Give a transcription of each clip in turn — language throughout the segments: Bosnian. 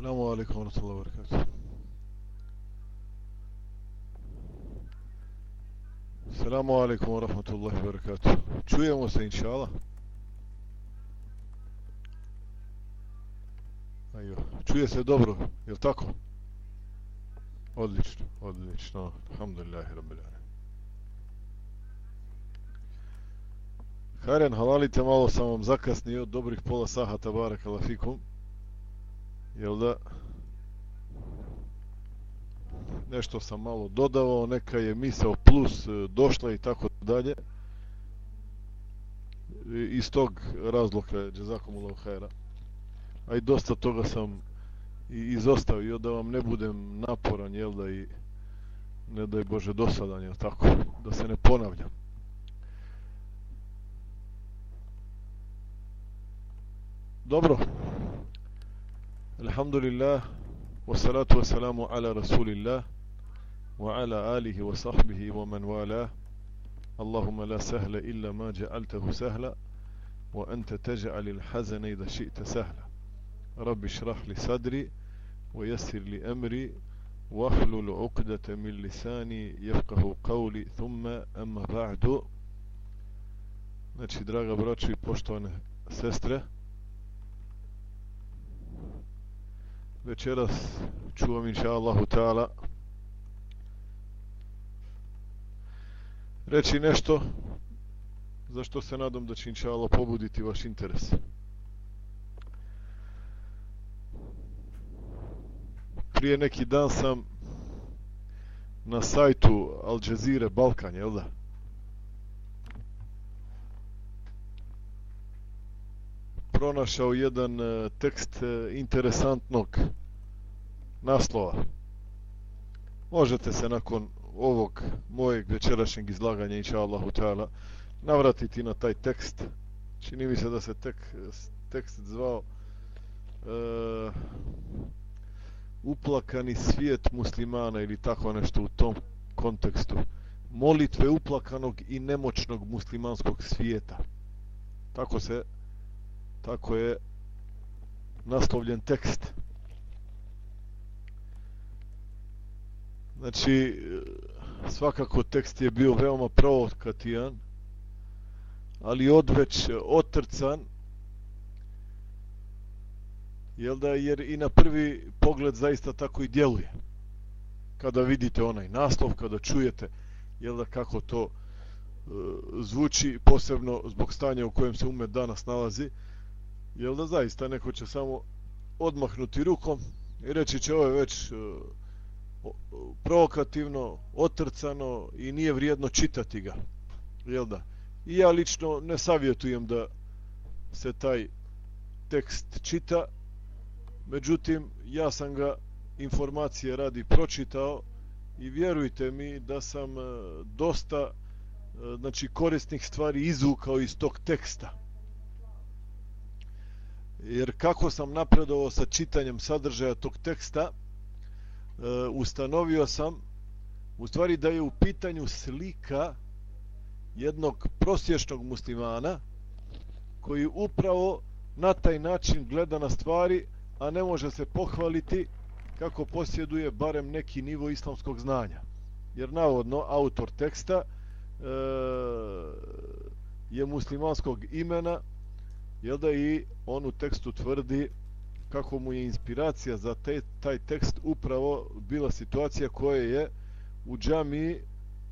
Assalamu alaikum wa rahmatullahi wa barakatuh. Assalamu alaikum wa rahmatullahi wa barakatuh. Čujemo se, inša Allah. Ajo, čuje se dobro, je li tako? Odlično, odlično. Alhamdulillahi rabbil alamin. Haren, halalite, malo sam vam zakasnio, dobrih pola sahata, baraka fikum. Jel da? Nešto sam malo dodavao, neka je misao plus e, došla i tako dalje. E, iz tog razloga, džezakumullahu hajra. A i dosta toga sam i izostavio da vam ne budem naporan, jel da i ne daj Bože dosadan, jel tako? Da se ne ponavljam. Dobro. الحمد لله والصلاة والسلام على رسول الله وعلى آله وصحبه ومن والاه اللهم لا سهل إلا ما جعلته سهلا وأنت تجعل الحزن إذا شئت سهلا رب اشرح لي صدري ويسر لي أمري واحلل عقدة من لساني يفقه قولي ثم أما بعد نتشي دراغة براتشي بوشتون سيستره večeras čuvam inša Allahu ta'ala reći nešto za što se nadam da će inša Allah pobuditi vaš interes. Prije neki dan sam na sajtu Al Jazeera Balkan, jel da? Pronašao jedan e, tekst e, interesantnog naslova. Možete se nakon ovog mojeg večerašnjeg izlaganja, inša Allahu ta'ala, navratiti na taj tekst. Čini mi se da se tek, tekst zvao uh, Uplakani svijet muslimana ili tako nešto u tom kontekstu. Molitve uplakanog i nemoćnog muslimanskog svijeta. Tako se tako je naslovljen tekst. Znači, svakako tekst je bio veoma provokativan, ali odveć otrcan, jel da, jer i na prvi pogled zaista tako i djeluje. Kada vidite onaj naslov, kada čujete, jel da, kako to e, zvuči, posebno zbog stanja u kojem se umet danas nalazi, jel da zaista neko će samo odmahnuti rukom i reći će ovo je već uh, provokativno, otrcano i nije vrijedno čitati ga. Jel da? I ja lično ne savjetujem da se taj tekst čita, međutim, ja sam ga informacije radi pročitao i vjerujte mi da sam e, dosta e, znači korisnih stvari izvukao iz tog teksta jer kako sam napredovao sa čitanjem sadržaja tog teksta, e, ustanovio sam u stvari da je u pitanju slika jednog prosječnog muslimana koji upravo na taj način gleda na stvari, a ne može se pohvaliti kako posjeduje barem neki nivo islamskog znanja. Jer navodno autor teksta e, je muslimanskog imena jel da i on u tekstu tvrdi kako mu je inspiracija za te, taj tekst upravo bila situacija koja je u džamiji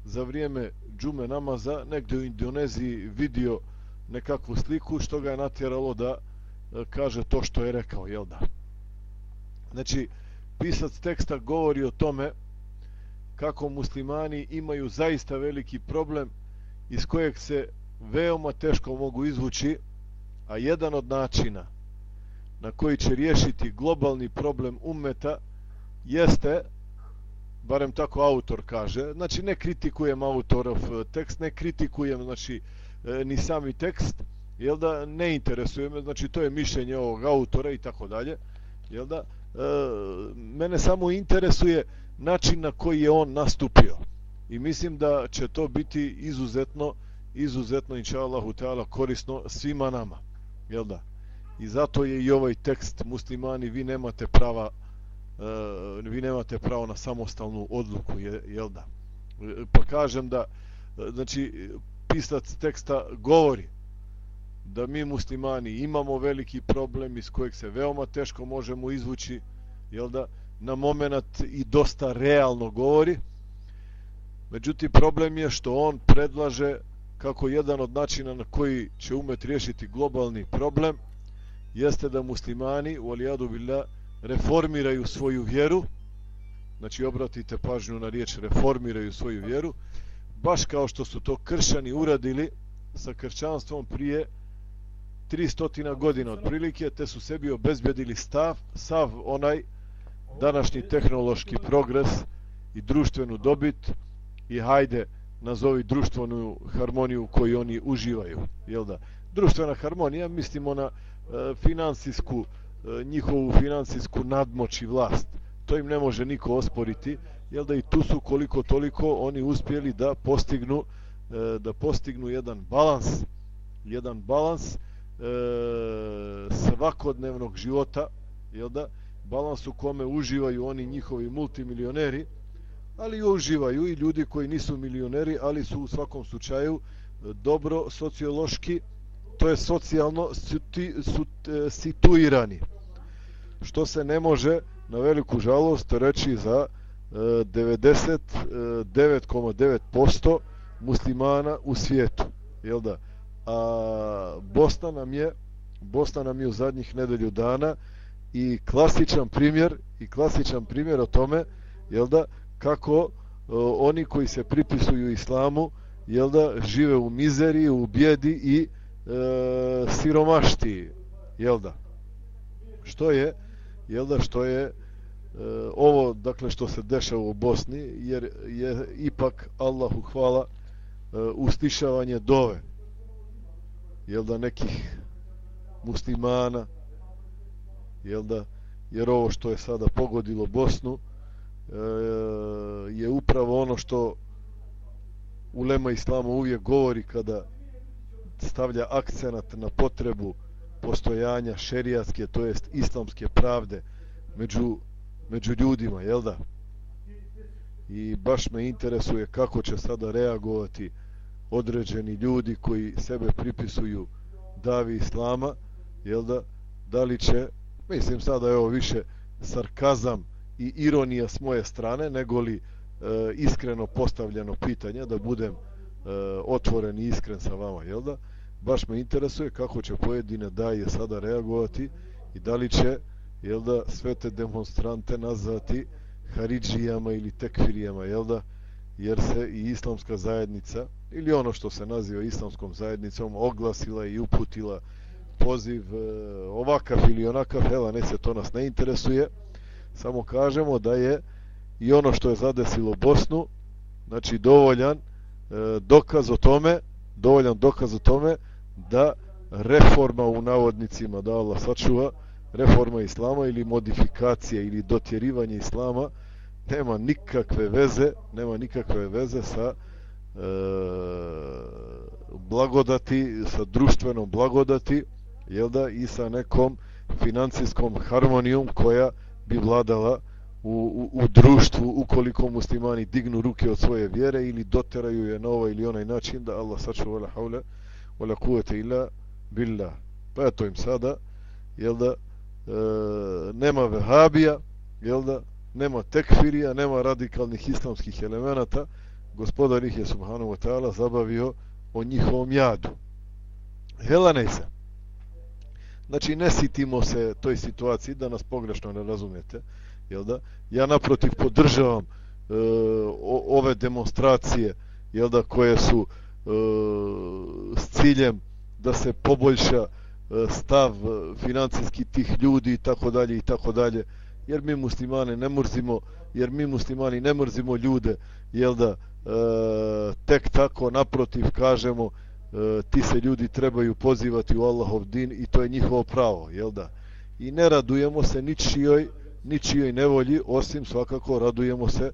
za vrijeme džume namaza negdje u Indoneziji vidio nekakvu sliku što ga je natjeralo da e, kaže to što je rekao, jel da? Znači, pisac teksta govori o tome kako muslimani imaju zaista veliki problem iz kojeg se veoma teško mogu izvući a jedan od načina na koji će riješiti globalni problem ummeta jeste barem tako autor kaže znači ne kritikujem autorov e, tekst ne kritikujem znači e, ni sami tekst jel da ne interesuje me znači to je mišljenje ovog autora i tako dalje jel da e, mene samo interesuje način na koji je on nastupio. I mislim da će to biti izuzetno izuzetno inša Allahu korisno svima nama jel da? i zato je i ovaj tekst muslimani vi nemate prava uh, vi nemate pravo na samostalnu odluku je, jel da? Pa kažem da eh, znači pisac teksta govori da mi muslimani imamo veliki problem iz kojeg se veoma teško možemo izvući jel da? Na moment i dosta realno govori. Međutim problem je što on predlaže kako jedan od načina na koji će umet riješiti globalni problem jeste da muslimani u alijadu billah reformiraju svoju vjeru. Znači obratite pažnju na riječ reformiraju svoju vjeru. Baš kao što su to kršani uradili sa kršćanstvom prije 300 godina otprilike te su sebi obezbedili stav sav onaj današnji tehnološki progres i društvenu dobit. I hajde nazovi društvenu harmoniju koju oni uživaju jel da? Društvena harmonija mislimo na e, finansijsku e, njihovu financijsku nadmoć i vlast. To im ne može niko osporiti jel da? I tu su koliko toliko oni uspjeli da postignu e, da postignu jedan balans jedan balans e, svakodnevnog života jel da? Balans u kome uživaju oni njihovi multimilioneri ali uživaju i ljudi koji nisu milioneri ali su u svakom slučaju e, dobro sociološki to je socijalno suti, sut, e, situirani što se ne može na veliku žalost reći za e, 99,9% muslimana u svijetu. Jel da? A Bosna nam je Bosna nam je u zadnjih nedelju dana i klasičan primjer i klasičan primjer o tome jel da kako e, oni koji se pripisuju islamu jel da žive u mizeriji, u bjedi i e, siromašti jel da? Što je jel da što je E, ovo dakle što se dešava u Bosni jer je ipak Allahu hvala e, ustišavanje dove jel da nekih muslimana jel da? Jer ovo što je sada pogodilo Bosnu e, je upravo ono što ulema islama uvijek govori kada stavlja akcenat na potrebu postojanja šerijatske to jest islamske pravde među među ljudima, jel da? I baš me interesuje kako će sada reagovati određeni ljudi koji sebe pripisuju davi islama, jel da? Da li će, mislim sada je ovo više sarkazam i ironija s moje strane, nego li e, iskreno postavljeno pitanje, da budem e, otvoren i iskren sa vama, jel da? Baš me interesuje kako će pojedine daje sada reagovati i da li će jel da, sve te demonstrante nazvati Haridžijama ili Tekfirijama, jel da, jer se i islamska zajednica, ili ono što se naziva islamskom zajednicom, oglasila i uputila poziv e, ovakav ili onakav, hela, ne se to nas ne interesuje, samo kažemo da je i ono što je zadesilo Bosnu, znači dovoljan e, dokaz o tome, dovoljan dokaz o tome da reforma u navodnicima da Allah sačuva, reforma islama ili modifikacija ili dotjerivanje islama nema nikakve veze nema nikakve veze sa e, blagodati sa društvenom blagodati jel da i sa nekom financijskom harmonijom koja bi vladala u, u, u društvu ukoliko muslimani dignu ruke od svoje vjere ili doteraju je na ovaj ili onaj način da Allah sačuva la haule wala kuvvete illa billah pa eto im sada jel da e, nema vehabija, jel da, nema tekfirija, nema radikalnih islamskih elemenata, gospodar ih je subhanahu wa ta'ala zabavio o njihovom jadu. Helanej se. Znači, ne sitimo se toj situaciji da nas pogrešno ne razumijete. Jel da? Ja naprotiv podržavam e, ove demonstracije jel da, koje su e, s ciljem da se poboljša E, stav financijski tih ljudi i tako dalje i tako dalje jer mi muslimane ne mrzimo jer mi muslimani ne mrzimo ljude jel da e, tek tako naprotiv kažemo E, ti se ljudi trebaju pozivati u Allahov din i to je njihovo pravo jel da? I ne radujemo se ničijoj ničijoj nevolji osim svakako radujemo se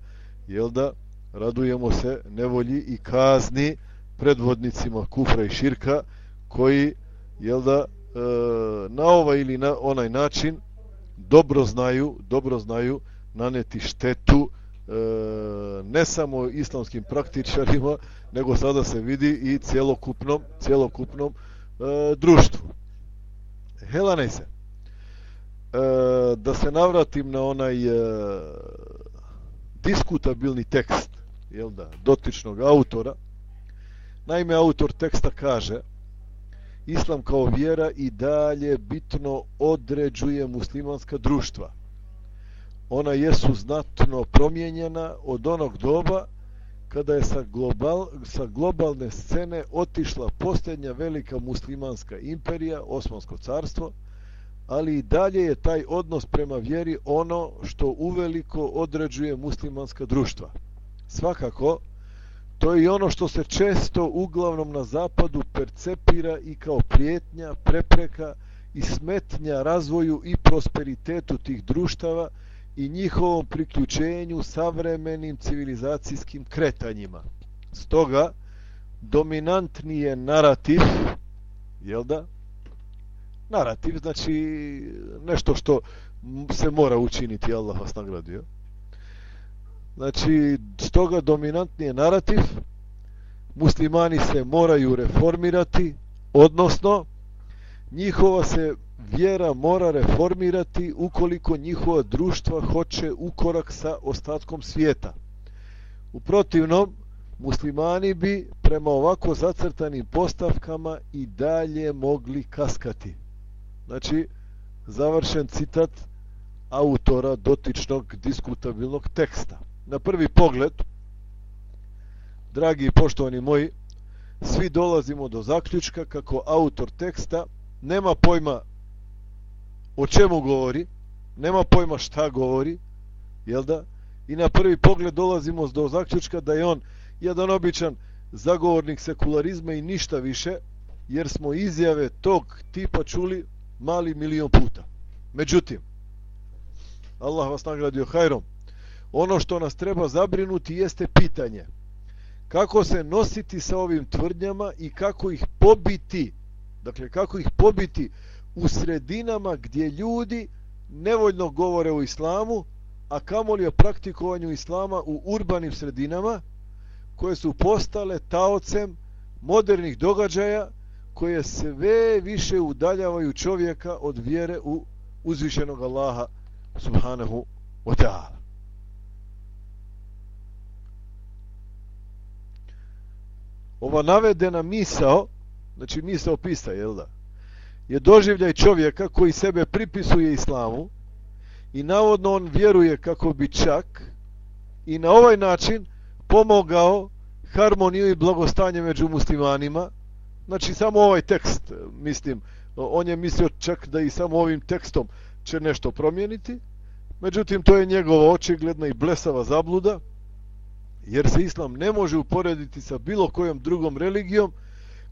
jel da? Radujemo se nevolji i kazni predvodnicima kufra i širka koji jel da e, na ovaj ili na onaj način dobro znaju, dobro znaju naneti štetu E, ne samo islamskim praktičarima, nego sada se vidi i cjelokupnom, cjelokupnom e, društvu. Helane se. E, da se navratim na onaj e, diskutabilni tekst jel da, dotičnog autora. Naime, autor teksta kaže Islam kao vjera i dalje bitno određuje muslimanska društva. Ona jesu znatno promijenjena od onog doba kada je sa, global, sa globalne scene otišla posljednja velika muslimanska imperija, Osmansko carstvo, ali i dalje je taj odnos prema vjeri ono što uveliko određuje muslimanska društva. Svakako, to je i ono što se često uglavnom na zapadu percepira i kao prijetnja, prepreka i smetnja razvoju i prosperitetu tih društava i njihovom priključenju savremenim civilizacijskim kretanjima. Stoga, dominantni je narativ, jel da? Narativ znači nešto što se mora učiniti, Allah vas nagradio. Znači, stoga dominantni je narativ, muslimani se moraju reformirati, odnosno, njihova se vjera mora reformirati ukoliko njihova društva hoće ukorak sa ostatkom svijeta. U protivnom, muslimani bi prema ovako zacrtanim postavkama i dalje mogli kaskati. Znači, završen citat autora dotičnog diskutabilnog teksta. Na prvi pogled, dragi i poštovani moji, svi dolazimo do zaključka kako autor teksta nema pojma o čemu govori, nema pojma šta govori, jel da? I na prvi pogled dolazimo do zaključka da je on jedan običan zagovornik sekularizma i ništa više, jer smo izjave tog tipa čuli mali milion puta. Međutim, Allah vas nagradio hajrom, ono što nas treba zabrinuti jeste pitanje kako se nositi sa ovim tvrdnjama i kako ih pobiti, dakle kako ih pobiti u sredinama gdje ljudi nevoljno govore o islamu, a kamoli o praktikovanju islama u urbanim sredinama koje su postale taocem modernih događaja koje sve više udaljavaju čovjeka od vjere u uzvišenog Allaha subhanahu wa ta'ala. Ova navedena misao, znači misao pisa, jel da? Je doživljaj čovjeka koji sebe pripisuje islamu i navodno on vjeruje kako bi čak i na ovaj način pomogao harmoniju i blagostanje među muslimanima. Znači samo ovaj tekst, mislim, on je mislio čak da i samo ovim tekstom će nešto promijeniti. Međutim, to je njegova očigledna i blesava zabluda, jer se islam ne može uporediti sa bilo kojom drugom religijom,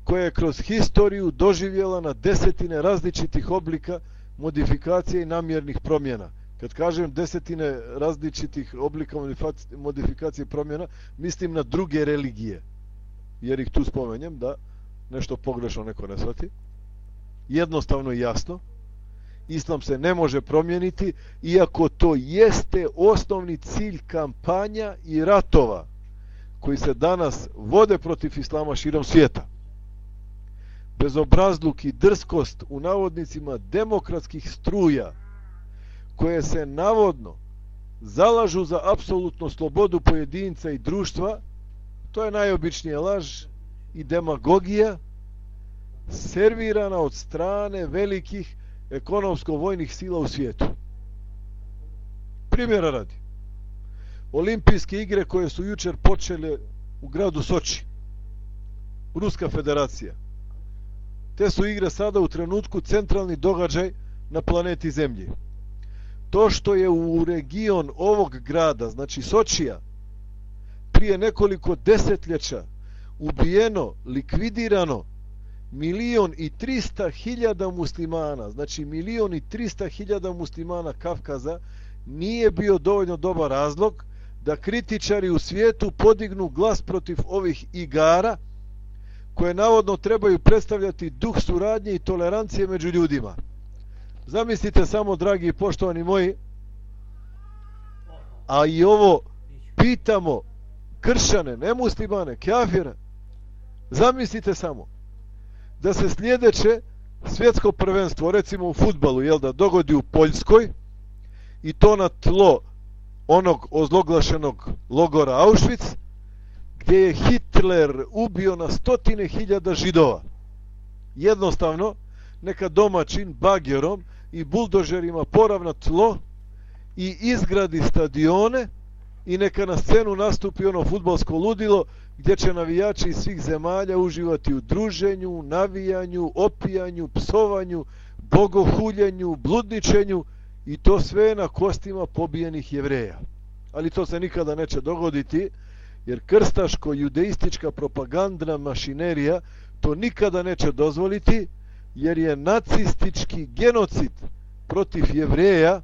koja je kroz historiju doživjela na desetine različitih oblika modifikacije i namjernih promjena. Kad kažem desetine različitih oblika modifikacije i promjena, mislim na druge religije. Jer ih tu spomenjem da nešto pogrešno neko ne shvati. Jednostavno i jasno. Islam se ne može promijeniti, iako to jeste osnovni cilj kampanja i ratova koji se danas vode protiv Islama širom svijeta bezobrazluk i drskost u navodnicima demokratskih struja koje se navodno zalažu za apsolutnu slobodu pojedinca i društva, to je najobičnija laž i demagogija servirana od strane velikih ekonomsko-vojnih sila u svijetu. Primjera radi. Olimpijske igre koje su jučer počele u gradu Soči, Ruska federacija, Te su igre sada u trenutku centralni događaj na planeti Zemlji. To što je u region ovog grada, znači Sočija, prije nekoliko desetljeća ubijeno, likvidirano milion i trista hiljada muslimana, znači milion i trista hiljada muslimana Kafkaza, nije bio dovoljno dobar razlog da kritičari u svijetu podignu glas protiv ovih igara, koje navodno trebaju predstavljati duh suradnje i tolerancije među ljudima. Zamislite samo, dragi i poštovani moji, a i ovo pitamo kršane, nemuslimane, kjafire, zamislite samo, da se sljedeće svjetsko prvenstvo, recimo u futbalu, jel da, dogodi u Poljskoj i to na tlo onog ozloglašenog logora Auschwitz, gdje je Hitler ubio na stotine hiljada židova. Jednostavno, neka domaćin bagjerom i buldožerima poravna tlo i izgradi stadione i neka na scenu nastupi ono futbalsko ludilo gdje će navijači iz svih zemalja uživati u druženju, navijanju, opijanju, psovanju, bogohuljenju, bludničenju i to sve na kostima pobijenih jevreja. Ali to se nikada neće dogoditi, jer krstaško-judeistička propagandna mašinerija to nikada neće dozvoliti, jer je nacistički genocid protiv jevreja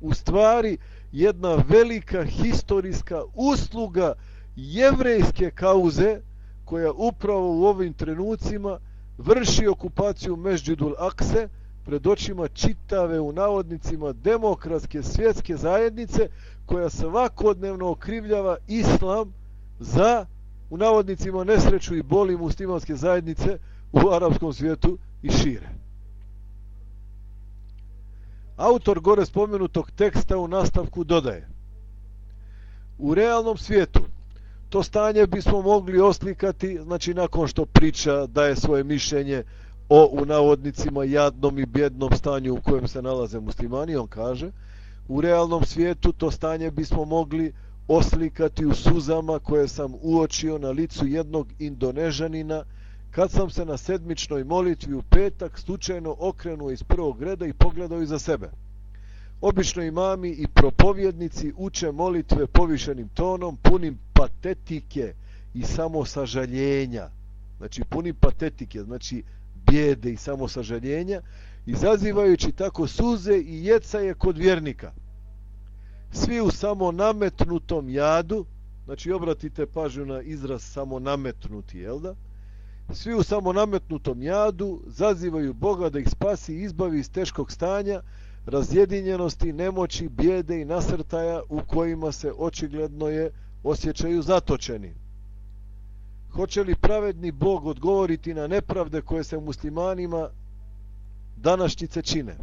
u stvari jedna velika historijska usluga jevrejske kauze koja upravo u ovim trenucima vrši okupaciju Međudul Akse pred očima čitave u navodnicima demokratske svjetske zajednice koja svakodnevno okrivljava islam za u navodnicima nesreću i boli muslimanske zajednice u arapskom svijetu i šire. Autor gore spomenutog teksta u nastavku dodaje U realnom svijetu to stanje bismo mogli oslikati, znači nakon što priča daje svoje mišljenje o u navodnicima jadnom i bjednom stanju u kojem se nalaze muslimani, on kaže u realnom svijetu to stanje bismo mogli oslikati u suzama koje sam uočio na licu jednog indonežanina kad sam se na sedmičnoj molitvi u petak slučajno okrenuo iz prvog reda i pogledao iza sebe. Obično imami i propovjednici uče molitve povišenim tonom, punim patetike i samosažaljenja. Znači, puni patetike, znači bijede i samosažaljenja, izazivajući tako suze i jecaje kod vjernika. Svi u samo nametnutom jadu, znači obratite pažnju na izraz samo nametnuti, jel da? Svi u samo nametnutom jadu zazivaju Boga da ih spasi i izbavi iz teškog stanja, razjedinjenosti, nemoći, bijede i nasrtaja u kojima se očigledno je osjećaju zatočeni. Hoće li pravedni Bog odgovoriti na nepravde koje se muslimanima današnjice čine?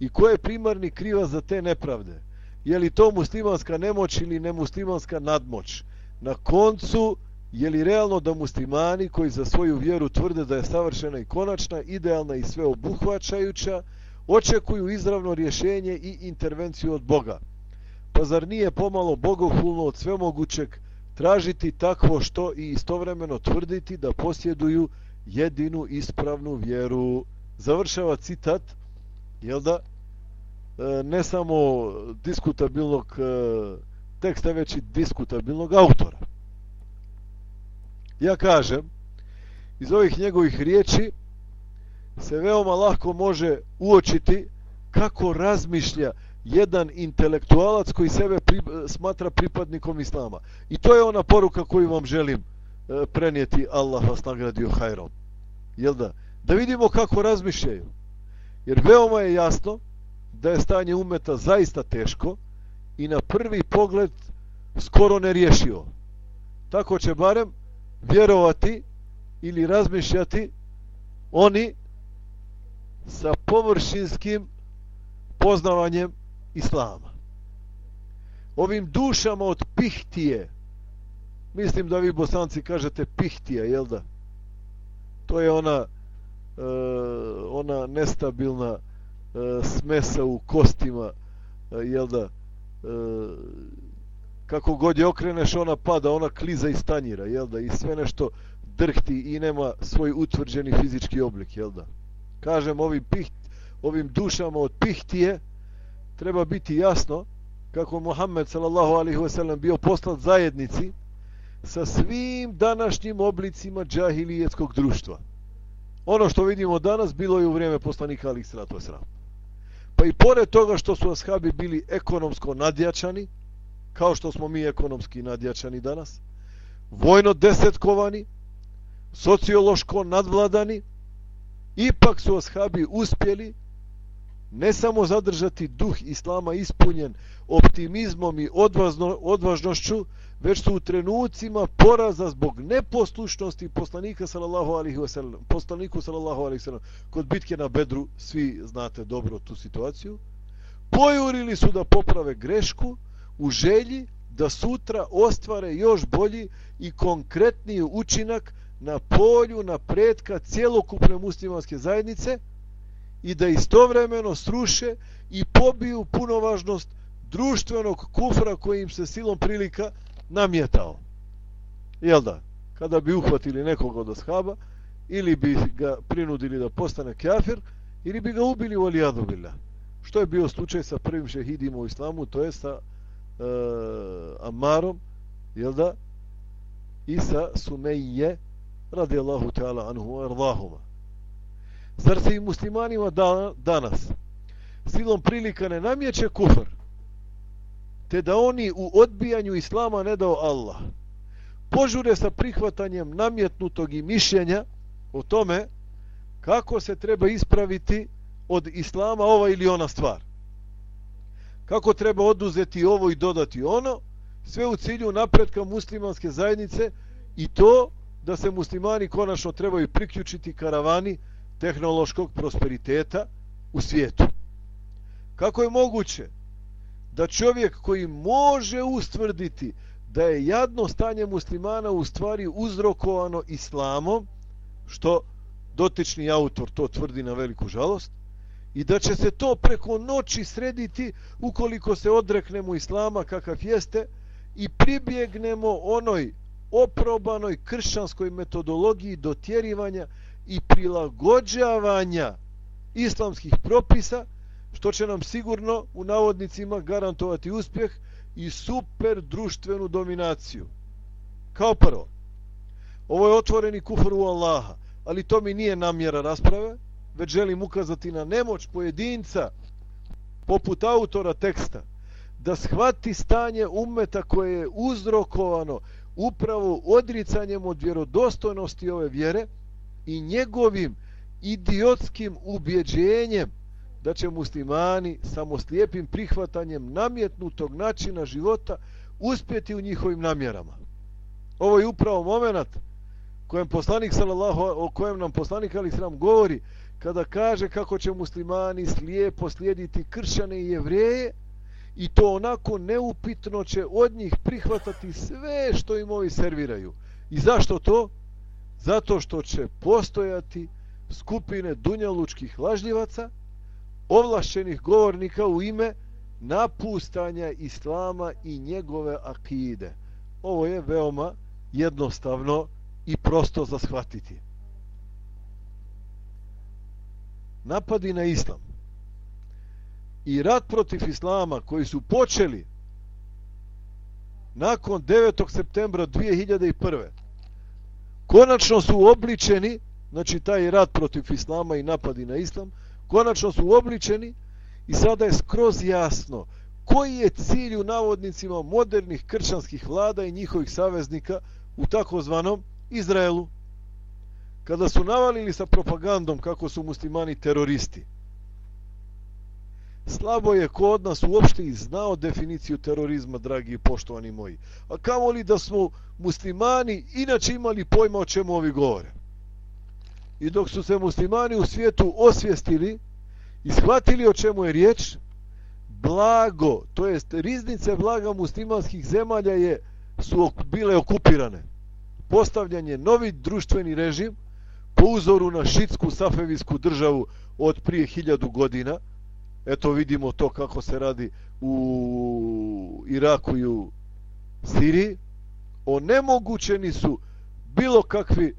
I ko je primarni kriva za te nepravde? Je li to muslimanska nemoć ili nemuslimanska nadmoć? Na koncu, je li realno da muslimani koji za svoju vjeru tvrde da je savršena i konačna, idealna i sveobuhvaćajuća, očekuju izravno rješenje i intervenciju od Boga? Pa zar nije pomalo bogohulno od svemogućeg tražiti takvo što i istovremeno tvrditi da posjeduju jedinu ispravnu vjeru? Završava citat, jel da? E, ne samo diskutabilnog e, teksta, već i diskutabilnog autora. Ja kažem, iz ovih njegovih riječi se veoma lako može uočiti kako razmišlja jedan intelektualac koji sebe pri, smatra pripadnikom islama. I to je ona poruka koju vam želim e, prenijeti Allah vas nagradio hajrom. Jel da? Da vidimo kako razmišljaju. Jer veoma je jasno da je stanje umeta zaista teško i na prvi pogled skoro ne riješio. Tako će barem vjerovati ili razmišljati oni sa površinskim poznavanjem islama. Ovim dušama od pihtije, mislim da vi bosanci kažete pihtija, jel da? To je ona e, ona nestabilna e, smesa u kostima, e, jel da? e, kako god je okreneš, ona pada, ona kliza i stanjira, jel da? I sve nešto drhti i nema svoj utvrđeni fizički oblik, jel da? Kažem, ovim, piht, ovim dušama od pihtije, treba biti jasno kako Muhammed sallallahu alaihi ve sellem bio poslat zajednici sa svim današnjim oblicima džahilijetskog društva. Ono što vidimo danas bilo je u vrijeme poslanika Ali Sratu Sram. Pa i pored toga što su ashabi bili ekonomsko nadjačani, kao što smo mi ekonomski nadjačani danas, vojno desetkovani, sociološko nadvladani, ipak su ashabi uspjeli ne samo zadržati duh islama ispunjen optimizmom i odvažno, odvažnošću, već su u trenucima poraza zbog neposlušnosti poslanika sallallahu alejhi ve sellem poslaniku sallallahu alejhi ve sellem kod bitke na Bedru svi znate dobro tu situaciju. Pojurili su da poprave grešku u želji da sutra ostvare još bolji i konkretniji učinak na polju napretka cjelokupne muslimanske zajednice i da istovremeno sruše i pobiju punovažnost društvenog kufra kojim se silom prilika namjetao. Jel da? Kada bi uhvatili nekog od ashaba, ili bi ga prinudili da postane kafir, ili bi ga ubili u alijadu billah. Što je bio slučaj sa prvim šehidima u islamu, to je sa e, Amarom, jel da? I sa Sumejje, radijallahu ta'ala anhu, ardahuma. Zar se i muslimanima da, danas silom prilika ne namjeće kufr, te da oni u odbijanju islama ne dao Allah. Požure sa prihvatanjem namjetnutog i mišljenja o tome kako se treba ispraviti od islama ova ili ona stvar. Kako treba oduzeti ovo i dodati ono, sve u cilju napretka muslimanske zajednice i to da se muslimani konačno trebaju priključiti karavani tehnološkog prosperiteta u svijetu. Kako je moguće da čovjek koji može ustvrditi da je jadno stanje muslimana u stvari uzrokovano islamom, što dotični autor to tvrdi na veliku žalost, i da će se to preko noći srediti ukoliko se odreknemo islama kakav jeste i pribjegnemo onoj oprobanoj kršćanskoj metodologiji dotjerivanja i prilagođavanja islamskih propisa, što će nam sigurno u navodnicima garantovati uspjeh i super društvenu dominaciju. Kao prvo, ovo je otvoreni kufr u Allaha, ali to mi nije namjera rasprave, već želim ukazati na nemoć pojedinca, poput autora teksta, da shvati stanje umeta koje je uzrokovano upravo odricanjem od vjerodostojnosti ove vjere i njegovim idiotskim ubjeđenjem da će muslimani samo slijepim prihvatanjem namjetnutog načina života uspjeti u njihovim namjerama. Ovo je upravo moment kojem poslanik sallallahu o kojem nam poslanik ali sram govori kada kaže kako će muslimani slijepo slijediti kršćane i jevreje i to onako neupitno će od njih prihvatati sve što im ovi serviraju. I zašto to? Zato što će postojati skupine dunjalučkih lažljivaca ovlašenih govornika u ime napustanja islama i njegove akide. Ovo je veoma jednostavno i prosto za shvatiti. Napadi na islam i rat protiv islama koji su počeli nakon 9. septembra 2001. konačno su obličeni, znači taj rat protiv islama i napadi na islam, konačno su obličeni i sada je skroz jasno koji je cilj u navodnicima modernih kršćanskih vlada i njihovih saveznika u takozvanom Izraelu. Kada su navalili sa propagandom kako su muslimani teroristi, slabo je ko od nas uopšte i znao definiciju terorizma, dragi i poštovani moji. A kamo li da smo muslimani inače imali pojma o čemu ovi govore? I dok su se muslimani u svijetu osvijestili i shvatili o čemu je riječ, blago, to jest riznice blaga muslimanskih zemalja je, su bile okupirane. Postavljan je novi društveni režim po uzoru na šitsku safevijsku državu od prije hiljadu godina. Eto vidimo to kako se radi u Iraku i u Siriji. Onemogućeni su bilo kakvi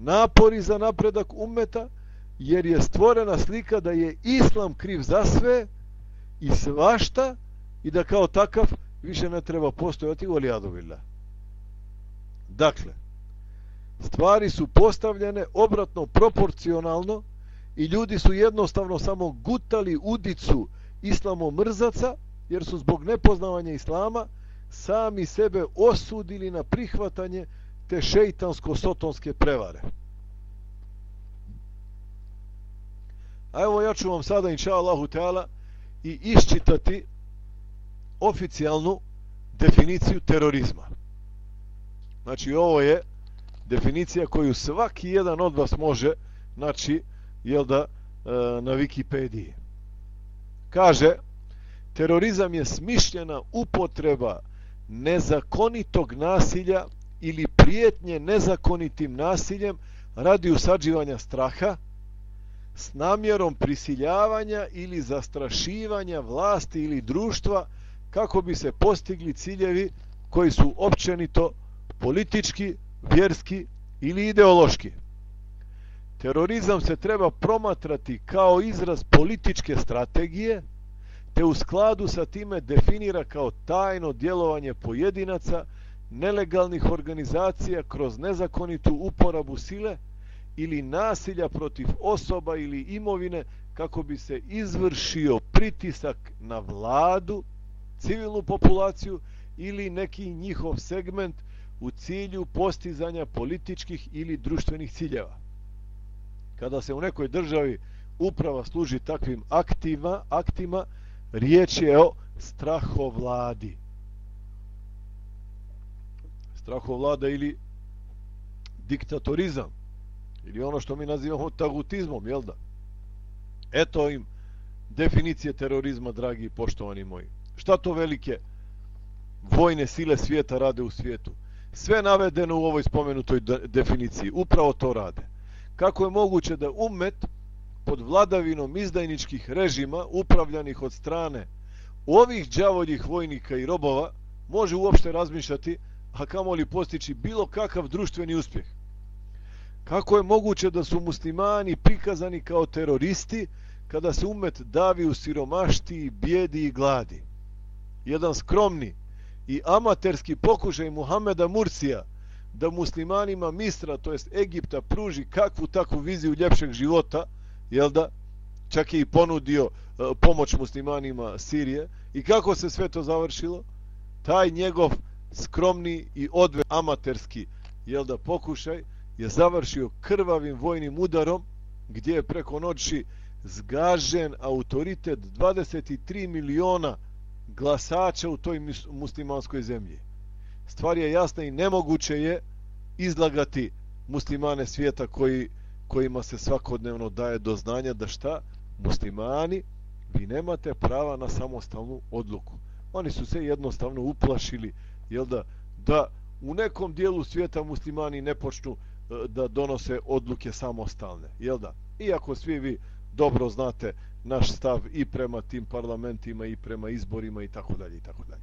napori za napredak umeta, jer je stvorena slika da je islam kriv za sve i svašta i da kao takav više ne treba postojati u alijadovila. Dakle, stvari su postavljene obratno proporcionalno i ljudi su jednostavno samo gutali udicu islamomrzaca, jer su zbog nepoznavanja islama sami sebe osudili na prihvatanje te šeitansko-sotonske prevare. A evo ja ću vam sada, inša Allahu Teala, i iščitati oficijalnu definiciju terorizma. Znači, ovo je definicija koju svaki jedan od vas može, znači, jel da, e, na Wikipediji. Kaže, terorizam je smišljena upotreba nezakonitog nasilja ili prijetnje nezakonitim nasiljem radi usađivanja straha s namjerom prisiljavanja ili zastrašivanja vlasti ili društva kako bi se postigli ciljevi koji su općenito politički, vjerski ili ideološki. Terorizam se treba promatrati kao izraz političke strategije, te u skladu sa time definira kao tajno djelovanje pojedinaca, nelegalnih organizacija kroz nezakonitu uporabu sile ili nasilja protiv osoba ili imovine kako bi se izvršio pritisak na vladu, civilnu populaciju ili neki njihov segment u cilju postizanja političkih ili društvenih ciljeva. Kada se u nekoj državi uprava služi takvim aktima, aktima riječ je o strahovladi. Strahovlada ili diktatorizam ili ono što mi nazivamo tagutizmom, jel da? Eto im definicije terorizma, dragi i poštovani moji. Šta to velike vojne sile svijeta rade u svijetu? Sve navedeno u ovoj spomenutoj definiciji. Upravo to rade. Kako je moguće da umet pod vladavinom izdajničkih režima upravljanih od strane ovih džavoljih vojnika i robova može uopšte razmišljati, a kamoli postići bilo kakav društveni uspjeh? Kako je moguće da su muslimani prikazani kao teroristi kada se umet davi u siromašti, bijedi i gladi? Jedan skromni i amaterski pokušaj Muhameda Mursija da muslimanima Misra, to jest Egipta, pruži kakvu takvu viziju ljepšeg života, jel da? Čak je i ponudio e, pomoć muslimanima Sirije. I kako se sve to završilo? Taj njegov skromni i odve amaterski, jel da, pokušaj, je završio krvavim vojnim udarom gdje je preko noći zgažen autoritet 23 miliona glasača u toj muslimanskoj zemlji. Stvar je jasna i nemoguće je izlagati muslimane svijeta koji, kojima se svakodnevno daje do znanja da šta? Muslimani, vi nemate prava na samostalnu odluku. Oni su se jednostavno uplašili jel da, da u nekom dijelu svijeta muslimani ne počnu e, da donose odluke samostalne, jel da? Iako svi vi dobro znate naš stav i prema tim parlamentima i prema izborima i tako dalje i tako dalje.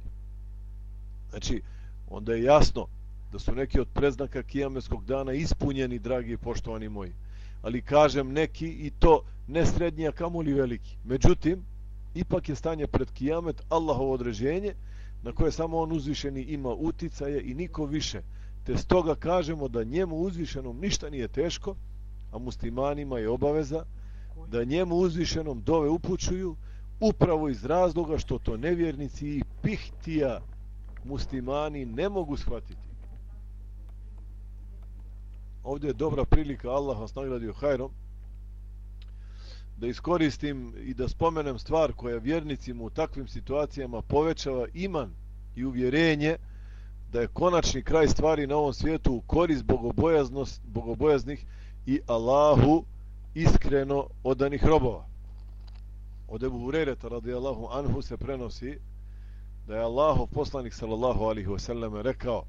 Znači, onda je jasno da su neki od preznaka kijameskog dana ispunjeni, dragi i poštovani moji. Ali kažem neki i to ne srednji, a kamoli veliki. Međutim, ipak je stanje pred kijamet Allahovo određenje na koje samo on uzvišeni ima uticaje i niko više te stoga kažemo da njemu uzvišenom ništa nije teško, a muslimanima je obaveza da njemu uzvišenom dove upućuju upravo iz razloga što to nevjernici i pihtija muslimani ne mogu shvatiti. Ovdje je dobra prilika, Allah vas nagradio hajrom, da iskoristim i da spomenem stvar koja vjernicima u takvim situacijama povećava iman i uvjerenje, da je konačni kraj stvari na ovom svijetu u korist bogobojaznih i Allahu iskreno odanih robova. Od Ebu Hurereta radijallahu anhu se prenosi da je Allahov poslanik sallallahu alihi wasallam rekao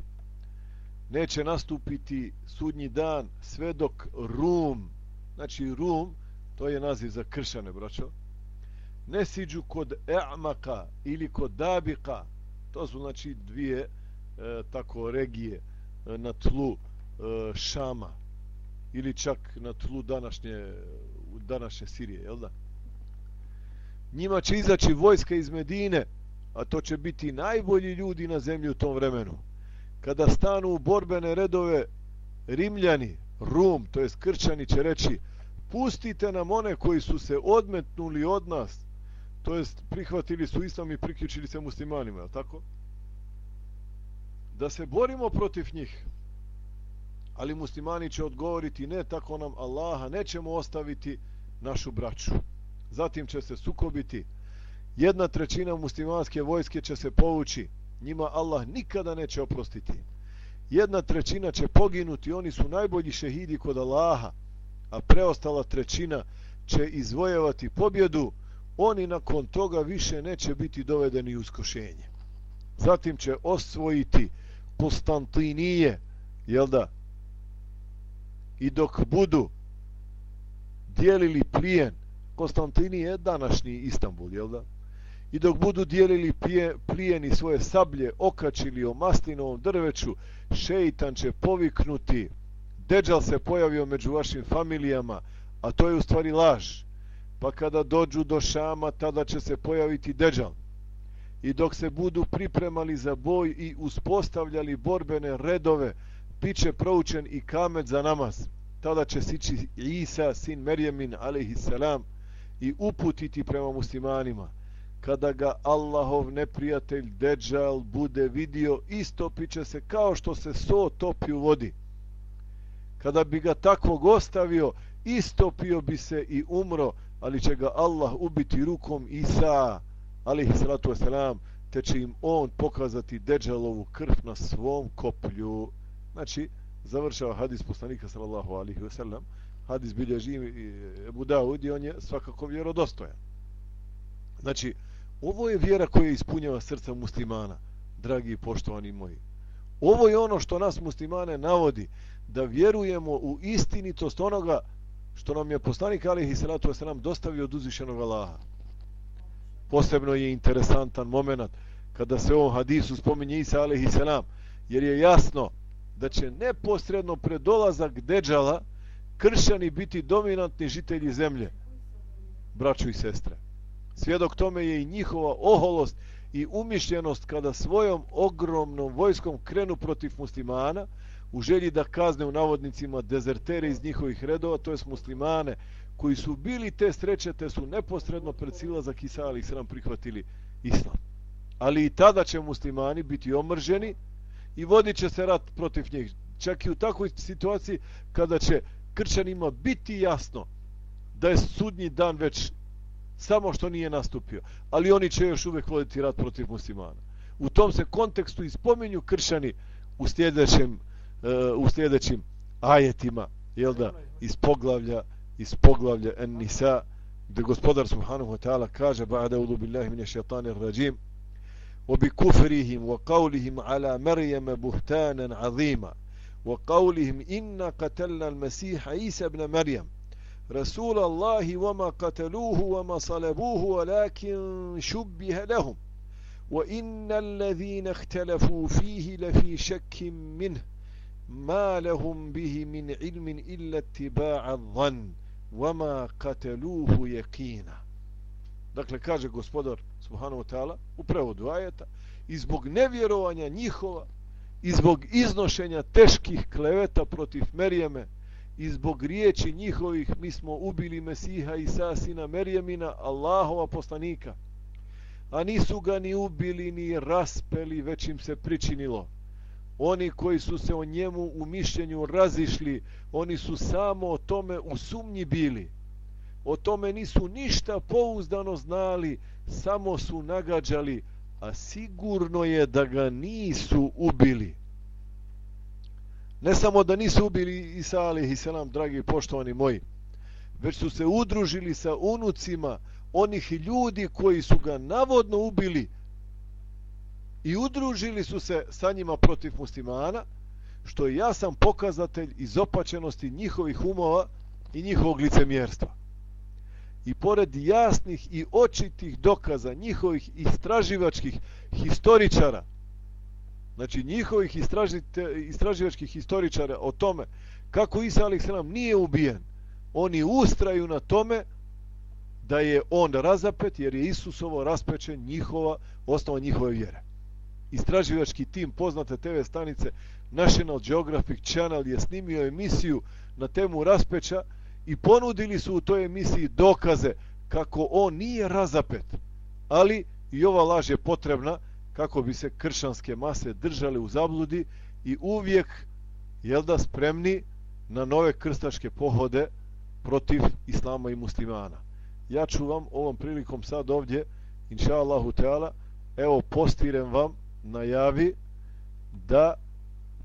neće nastupiti sudnji dan sve dok Rum, znači Rum, to je naziv za kršane, braćo, ne siđu kod E'maka ili kod Dabika, to su znači dvije e, tako regije e, na tlu e, Šama ili čak na tlu današnje današnje Sirije, jel da? Njima će izaći vojska iz Medine, a to će biti najbolji ljudi na zemlji u tom vremenu. Kada stanu u borbene redove Rimljani, Rum, to jest Krčani će reći pustite nam one koji su se odmetnuli od nas, to jest prihvatili su islam i priključili se muslimanima, tako? da se borimo protiv njih. Ali muslimani će odgovoriti ne tako nam Allaha, nećemo ostaviti našu braću. Zatim će se sukobiti. Jedna trećina muslimanske vojske će se povući. Njima Allah nikada neće oprostiti. Jedna trećina će poginuti, oni su najbolji šehidi kod Allaha, a preostala trećina će izvojevati pobjedu, oni nakon toga više neće biti dovedeni u skošenje. Zatim će osvojiti Konstantinije, jel da? I dok budu dijelili plijen, Konstantinije je današnji Istanbul, jel da? I dok budu dijelili plijen i svoje sablje, okačili o maslinovom drveću, šeitan će poviknuti, Deđal se pojavio među vašim familijama, a to je u stvari laž. Pa kada dođu do Šama, tada će se pojaviti Deđal. I dok se budu pripremali za boj i uspostavljali borbene redove, piće proučen i kamet za namaz. Tada će sići Isa, sin Merjemin, alaihissalam, i uputiti prema muslimanima. Kada ga Allahov neprijatelj Deđal bude vidio, istopit će se kao što se so topi u vodi. Kada bi ga takvog ostavio, istopio bi se i umro, ali će ga Allah ubiti rukom Isa, alihi salatu wasalam, te će im on pokazati Deđalovu krv na svom koplju. Znači, završava hadis poslanika sallallahu alihi wasalam, hadis bilježi e, Ebu Dawud i on je svakako vjerodostojan. Znači, ovo je vjera koja ispunjava srca muslimana, dragi i poštovani moji. Ovo je ono što nas muslimane navodi da vjerujemo u istinitost onoga što nam je poslanik alihi salatu wasalam dostavio od uzvišenog Allaha. Posebno je interesantan moment kada se ovom hadisu spominje Isa alihi salam, jer je jasno da će neposredno pred dolazak Deđala kršćani biti dominantni žitelji zemlje, braću i sestre. Svjedok tome je i njihova oholost i umišljenost kada svojom ogromnom vojskom krenu protiv muslimana, u želji da kazne u navodnicima dezertere iz njihovih redova, to jest muslimane, koji su bili te sreće, te su neposredno pred silazak Isa ali sram prihvatili islam. Ali i tada će muslimani biti omrženi i vodit će se rat protiv njih. Čak i u takvoj situaciji kada će krčanima biti jasno da je sudnji dan već samo što nije nastupio. Ali oni će još uvek voditi rat protiv muslimana. U tom se kontekstu ispominju kršani u sljedećem u sljedećim ajetima, jel da, iz poglavlja, iz poglavlja En-Nisa, gdje gospodar Subhanahu wa ta'ala kaže, ba'da udu billahi mine šeitanir rajim, وبكفرهم وقولهم على مريم بهتانا عظيما وقولهم إنا قتلنا المسيح عيسى ابن مريم رسول الله وما قتلوه وما صلبوه ولكن شبه لهم وإن الذين اختلفوا فيه لفي شك منه ma lahum bihi min ilmin illa tiba'a dhan wama qataluhu yaqina. Dakle kaže gospodar subhanahu wa ta'ala u prevodu ajeta i zbog nevjerovanja njihova i zbog iznošenja teških kleveta protiv Merijeme i zbog riječi njihovih mi smo ubili Mesiha Isa sina Merijemina Allahova poslanika. A nisu ga ni ubili ni raspeli već im se pričinilo oni koji su se o njemu u mišljenju razišli, oni su samo o tome u sumnji bili. O tome nisu ništa pouzdano znali, samo su nagađali, a sigurno je da ga nisu ubili. Ne samo da nisu ubili Isa alaihi selam, dragi poštovani moji, već su se udružili sa unucima onih ljudi koji su ga navodno ubili, i udružili su se sa njima protiv muslimana, što je jasan pokazatelj izopačenosti njihovih umova i njihovog licemjerstva. I pored jasnih i očitih dokaza njihovih istraživačkih historičara, znači njihovih istraživačkih historičara o tome kako Isa a.s. nije ubijen, oni ustraju na tome da je on razapet jer je Isusovo raspeće njihova, osnova njihove vjere istraživački tim poznate TV stanice National Geographic Channel je snimio emisiju na temu raspeća i ponudili su u toj emisiji dokaze kako on nije razapet. Ali i ova laž je potrebna kako bi se kršanske mase držale u zabludi i uvijek jel da spremni na nove krstaške pohode protiv islama i muslimana. Ja ću vam ovom prilikom sad ovdje, inša Allahu Teala, evo postirem vam najavi da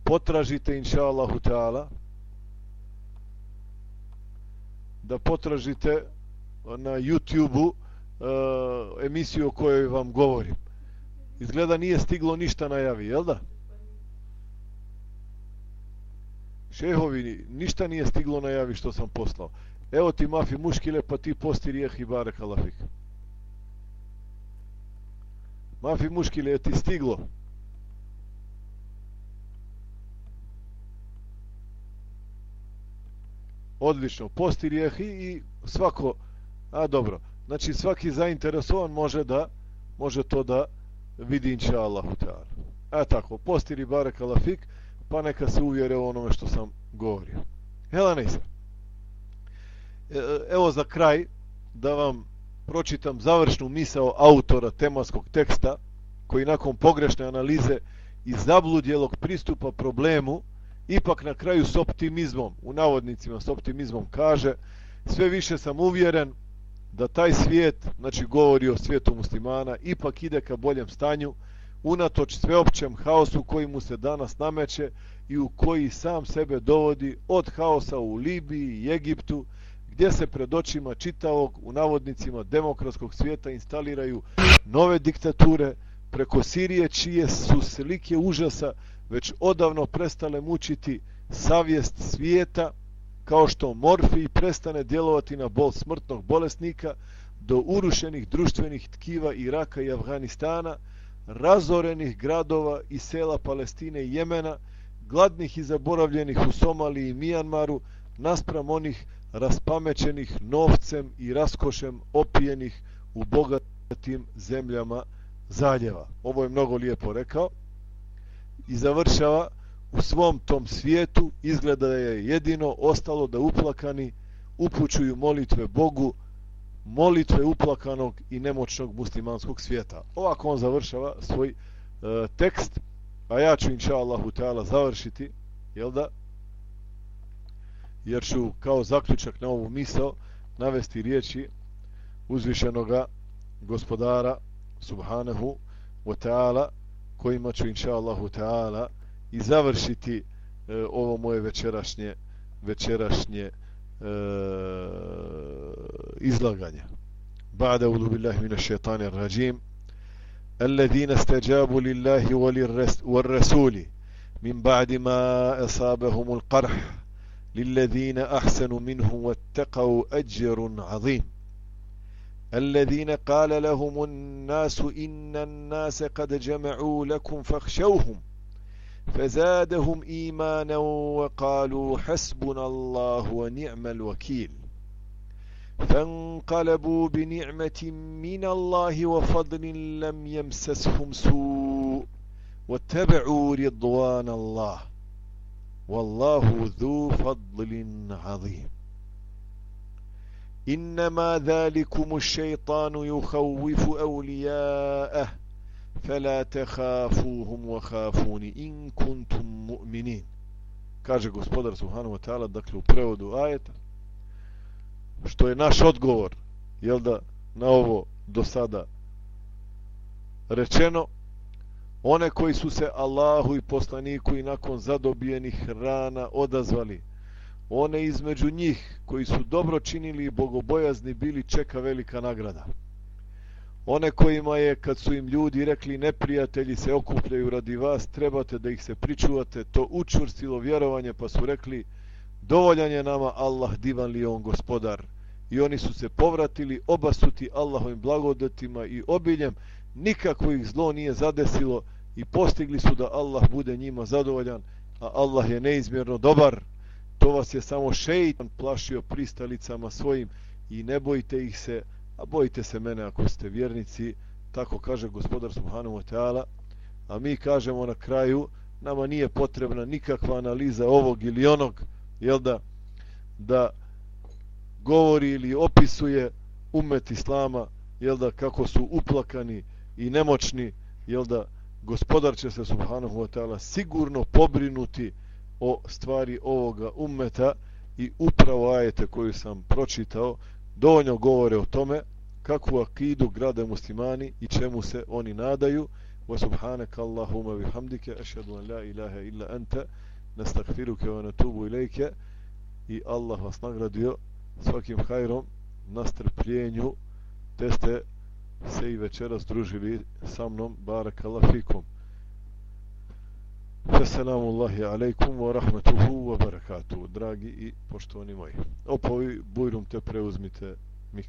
potražite inša Allahu ta'ala da potražite na YouTube-u e, emisiju o kojoj vam govorim. Izgleda nije stiglo ništa najavi, jel da? Šehovi, ništa nije stiglo najavi što sam poslao. Evo ti mafi muškile, pa ti posti rijeh i barek alafik. Mafi muškile, je ti stiglo? Odlično, posti rijeh i svako, a dobro, znači svaki zainteresovan može da, može to da vidi inša Allahu ta'ala. A tako, posti ri barek alafik, pa neka se uvjere u onome što sam govorio. Hela Nisa. e, Evo za kraj da vam pročitam završnu misao autora tematskog teksta koji nakon pogrešne analize i zabludjelog pristupa problemu ipak na kraju s optimizmom, u navodnicima s optimizmom kaže sve više sam uvjeren da taj svijet, znači govori o svijetu muslimana, ipak ide ka boljem stanju, unatoč sveopćem haosu koji mu se danas nameće i u koji sam sebe dovodi od haosa u Libiji i Egiptu, gdje se pred očima čitavog u navodnicima demokratskog svijeta instaliraju nove diktature preko Sirije čije su slike užasa već odavno prestale mučiti savjest svijeta kao što morfij prestane djelovati na bol smrtnog bolesnika do urušenih društvenih tkiva Iraka i Afganistana, razorenih gradova i sela Palestine i Jemena, gladnih i zaboravljenih u Somaliji i Mijanmaru, naspram onih raspamećenih novcem i raskošem opijenih u bogatim zemljama zaljeva. Ovo je mnogo lijepo rekao. I završava, u svom tom svijetu izgleda je jedino ostalo da uplakani upućuju molitve Bogu, molitve uplakanog i nemoćnog muslimanskog svijeta. Ovako on završava svoj e, tekst, a ja ću inša Allahu Teala završiti, jel da? Jer ću kao zaključak na ovu misao navesti riječi uzvišenoga gospodara subhanahu wa ta'ala kojima ću inša Allahu Teala i završiti e, ovo moje večerašnje večerašnje e, izlaganje. Ba'da udu billahi mina šeitanir rajim الذين استجابوا لله والرسول من بعد ما أصابهم القرح للذين أحسنوا منهم واتقوا أجر عظيم. الذين قال لهم الناس إن الناس قد جمعوا لكم فاخشوهم فزادهم إيمانا وقالوا حسبنا الله ونعم الوكيل. فانقلبوا بنعمة من الله وفضل لم يمسسهم سوء واتبعوا رضوان الله. والله ذو فضل عظيم إنما ذلكم الشيطان يخوف أولياءه فلا تخافوهم وخافوني إن كنتم مؤمنين kaže gospodar Subhanahu wa ta'ala dakle u prevodu ajeta što je naš odgovor jel da na ovo do sada rečeno one koji su se Allahu i poslaniku i nakon zadobijenih rana odazvali. One između njih koji su dobro činili i bogobojazni bili čeka velika nagrada. One kojima je kad su im ljudi rekli neprijatelji se okupljaju radi vas trebate da ih se pričuvate to učvrstilo vjerovanje pa su rekli dovoljan je nama Allah divan li on gospodar. I oni su se povratili obasuti Allahovim blagodatima i obiljem nikako ih zlo nije zadesilo i postigli su da Allah bude njima zadovoljan a Allah je neizmjerno dobar. To vas je samo šeitan plašio pristalicama svojim i ne bojite ih se a bojite se mene ako ste vjernici, tako kaže gospodar Subhanahu wa ta'ala, a mi kažemo na kraju, nama nije potrebna nikakva analiza ovog ili onog, jel da, da govori ili opisuje umet Islama, jel da, kako su uplakani i nemoćni, jel da, gospodar će se Subhanahu wa ta'ala sigurno pobrinuti o stvari ovoga ummeta i upravo ajete koju sam pročitao dovoljno govore o tome kakvu akidu grade muslimani i čemu se oni nadaju. Wa subhanaka allahumma bihamdika ashhadu an la ilaha illa anta nastaghfiruka wa natubu ilayka. I Allah vas nagradio svakim hajrom na strpljenju te ste se i večeras družili sa mnom barakala fikum. Assalamu Allahi alaikum wa rahmatuhu wa barakatuhu dragi i poštovani moji. Opovi bujrum te preuzmite mik.